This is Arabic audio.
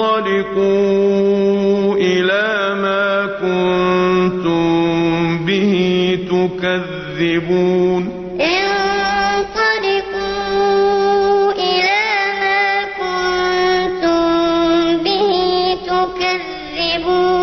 انطَلِقُوا إِلَىٰ مَا كُنتُم بِهِ تُكَذِّبُونَ. انطَلِقُوا إِلَىٰ مَا كُنتُم بِهِ تُكَذِّبُونَ.